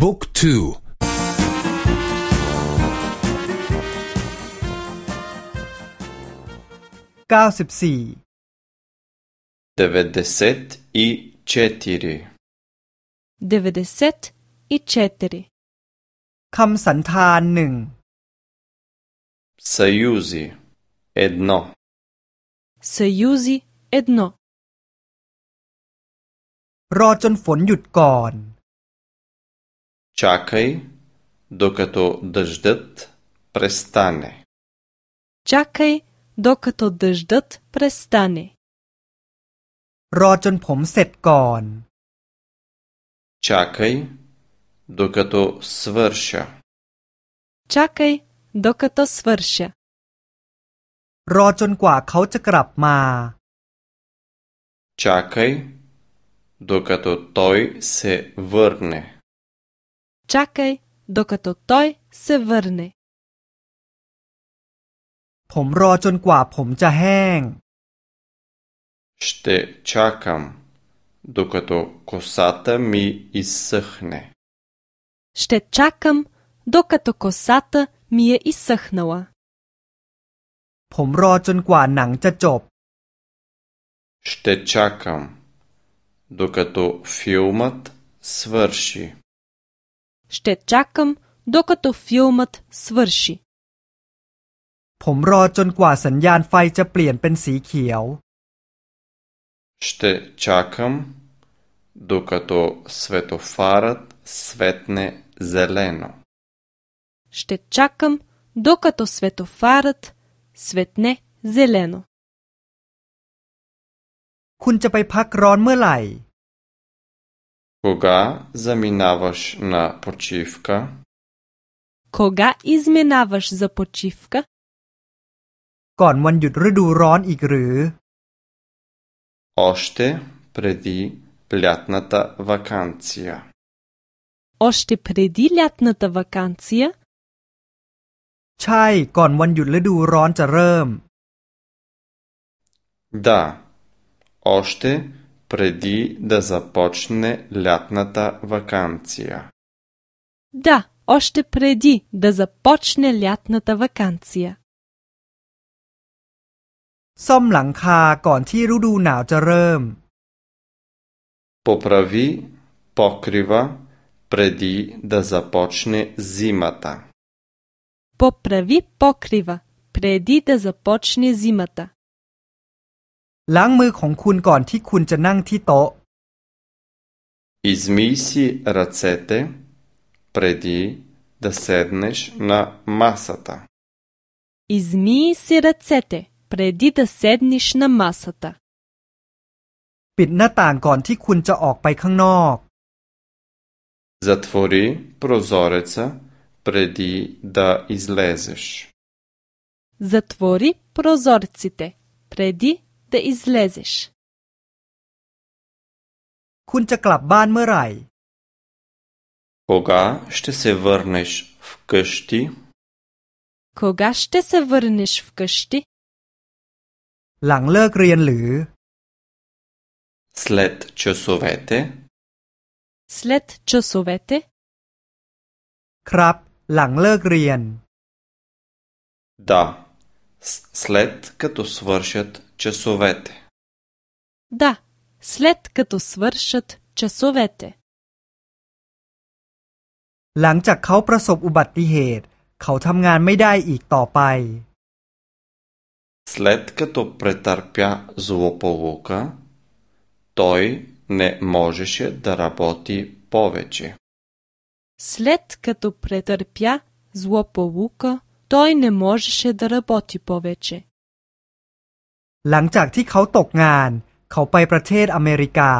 บุ๊กทูเก้าสิบสี่เดวเดเซตอีเชติริเดวเดเซตอีเชติริคำสันธานหนึ่งซยูซีเอ็ดโนซยูซีเอ็ดโนรอจนฝนหยุดก่อน чакай докато дъждът престане Чакай докато дъждът престане รอจนผมเสร็จก่อน чакай докато свърша Чакай докато свърша รอจนกว่าเขาจะกลับมา чакай докато той се върне Чакай докато той се върне ผมรอจนกว่าผมจะแห้ง ще чакам докато косата ми изсъхне Ще чакам докато косата ми е изсъхнала ผมรอจนกว่าหนังจะจบ ще чакам докато филмът свърши Ще чакам докато филмът свърши ผมรอจนกว่าสัญญาณไฟจะเปลี่ยนเป็นสีเขียว Ще чакам, докато светофарът светне зелено. Ще чакам докато светофарът светне зелено คุณจะไปพักร้อนเมื่อไหร่ Кога заминаваш на почивка? Кога изминаваш за почивка? ก่อนวันหยุดฤดูร้อนอีกหรือ Още преди лятната вакансия. Още преди лятната вакансия? ใช่ก่อนวันหยุดฤดูร้อนจะเริ่ม Да, още преди да започне лятната вакансия. Да, още преди да започне лятната вакансия. ซ่อมหลังคาก่อนที่ฤดูหนาวจะเริ่ม Поправи покрива преди да започне зимата. Поправи покрива преди да започне зимата. ล้างมือของคุณก่อนที่คุณจะนั่งที่โต๊ะ Измий си ръцете преди да седнеш на масата. Измий си ръцете преди да седнеш на масата. ปิดหน้าต่างก่อนที่คุณจะออกไปข้างนอก Затвори прозореца преди да излезеш. Затвори прозорците преди да излезеш. คุณจะกลับบ้านเมื่อไหร่ Кога ще се върнеш вкъщи? Кога ще се върнеш вкъщи? หลังเลิกเรียนหรือ След часовете? След часовете? ครับ หลังเลิกเรียน Да. С- След като свършат часовете. Да, след като свършат часовете. หลังจากเขาประสบอุบัติเหตุ เขาทำงานไม่ได้อีกต่อไป След като претърпя злополука, той не можеше да работи повече. След като претърпя злополука, той не можеше да работи повече. หลังจากที่เขาตกงาน เขาไปประเทศอเมริกา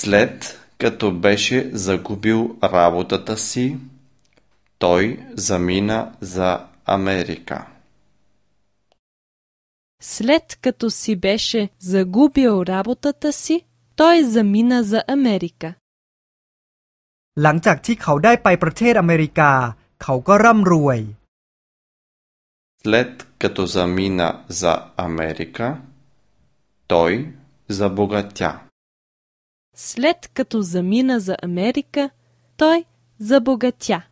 След като беше загубил работата си, той замина за Америка. След като си беше загубил работата си, той замина за Америка. หลังจากที่เขาได้ไปประเทศอเมริกา เขาก็ร่ำรวย След като замина за Америка, той забогатя. След като замина за Америка, той забогатя.